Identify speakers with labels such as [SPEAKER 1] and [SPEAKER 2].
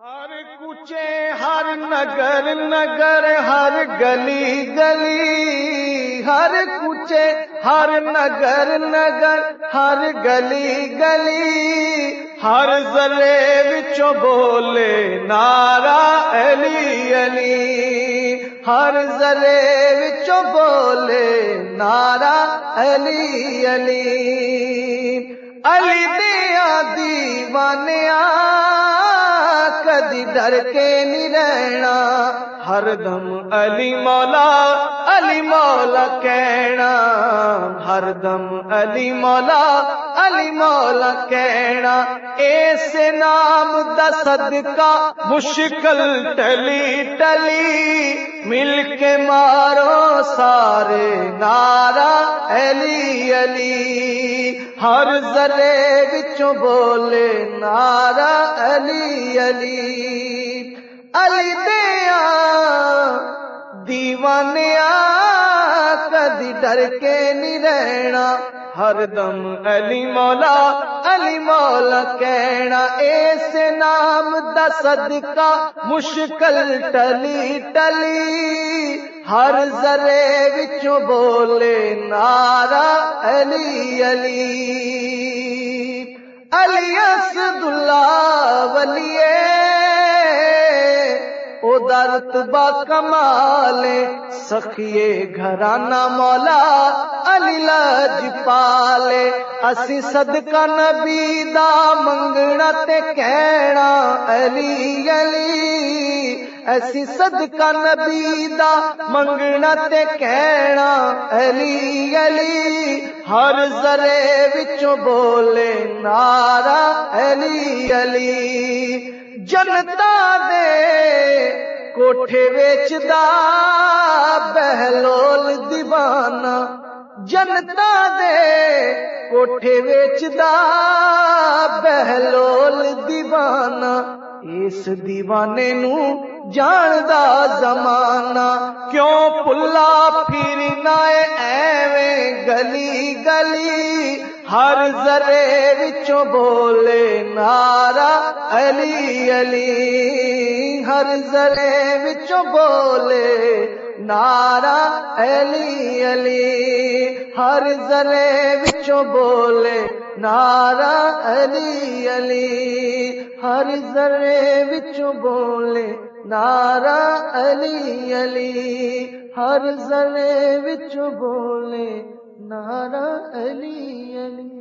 [SPEAKER 1] ہر کوچے، ہر نگر نگر، ہر گلی گلی۔ ہر کوچے، ہر نگر نگر، ہر گلی گلی۔ ہر زلے وچوں بولے نارا علی علی۔ ہر زلے وچوں بولے نارا علی علی۔ علی کدی ڈر کے نہیں رہنا۔ ہر دم علی مولا علی مولا کہنا۔ ہر دم علی مولا علی مولا کہنا۔ اس نام دا صدقہ مشکل ٹلی ٹلی، مل کے مارو سارے نارا علی علی ہر زرے بچوں بولے نارا علی علی۔ علی دیا دیوانے ڈر کے نہیں ہر دم علی مولا علی مولا کہنا، اس نام دا صدقہ مشکل ٹلی ٹلی، ہر ذرے وچوں بولے نارا علی علی علی اسد اللہ ولیے او درت با کمالے سخیے گھرانا مولا علی لاج پالے۔ اسی صدقہ نبی دا منگنا تے کہنا علی علی۔ ایسی صدقہ نبی دا منگنا تے کہنا علی علی۔ ہر ذرے وچوں بولے نارا علی علی۔ جنتا دے کوٹھے ویچدا بہلول دیوانہ جنتا دے کوٹھے ویچدا بہلول دیوانہ اس دیوانے نو جاندا زمانہ کیوں پلا پھرنا ایویں گلی گلی ہر ذرے وچوں بولے نارا علی علی ہر ذرے وچوں بولے نارا علی علی۔ ہر ذرے وچوں بولے نارا علی علی۔ ہر ذرے وچوں بولے نارا علی علی۔ ہر ذرے وچوں بولے نارا علی علی۔